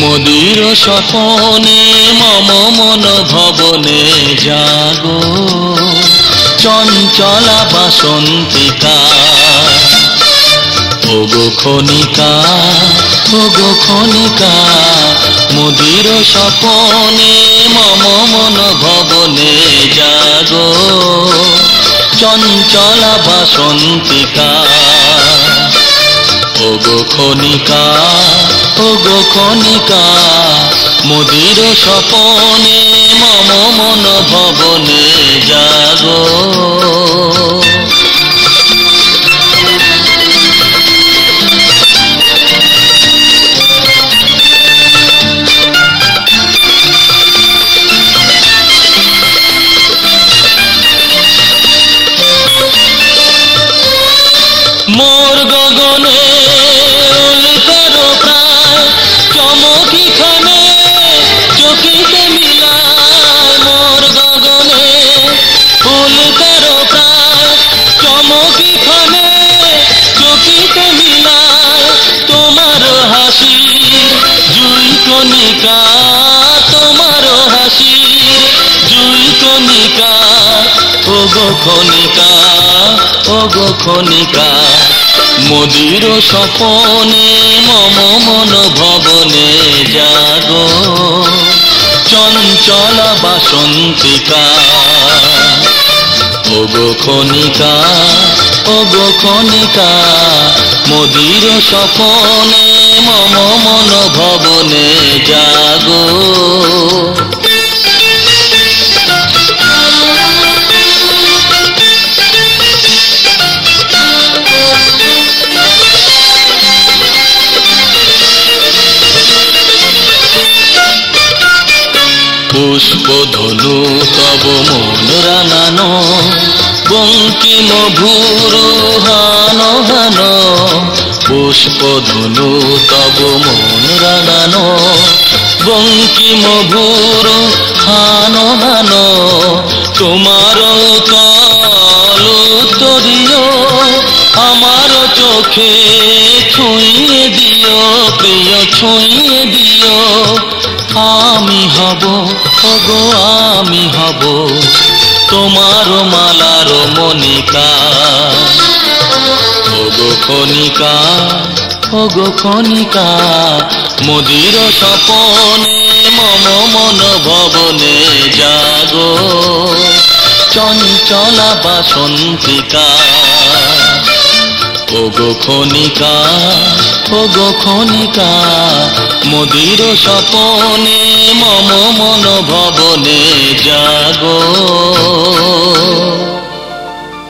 মদির স্বপনে মম মন ভবনে জাগো। চঞ্চলা বাসন্তিকা খনিকা ওগো খনিকা, মদির স্বপনে মম মন ভবনে জাগো, চঞ্চলা বাসন্তিকা। ওগো খনিকা ওগো খনিকা, মুদির স্বপনে মম মন ভবনে মোর গগনে উল্কারো প্রায় চমকি খানে চকিতে মিলায় মোর গগনে উল্কারো প্রায় চমকি খানে চকিতে মিলায় তোমার হাসি। জুই কণিকা, তোমার হাসি। জুই কণিকা, ওগো খনিকা ওগো খনিকা, মদির স্বপনে, মম মন ভবনে জাগো। চঞ্চল বাসন্তিকা, ওগো খনিকা ওগো খনিকা, মদির স্বপনে, মম মন ভবনে পুষ্প ধনু তব মন রাঙানো বঙ্কিম ভুরু হান। হান পুষ্প ধনু তব মন রাঙানো বঙ্কিম ভুরু হান। হান তোমার কাল তরিও আমার চোখে ছুঁয়ে দিও, প্রিয় ছুঁয়ে দিও। আমি হব, ওগো, আমি হব তোমার মালার মনিকা ওগো খনিকা ওগো খনিকা মুদির স্বপনে, মম মন ভবনে জাগো। চঞ্চলা বাসন্তিকা। ওগো খনিকা ওগো খনিকা মদির সপনে মম মন ভবনে জাগো।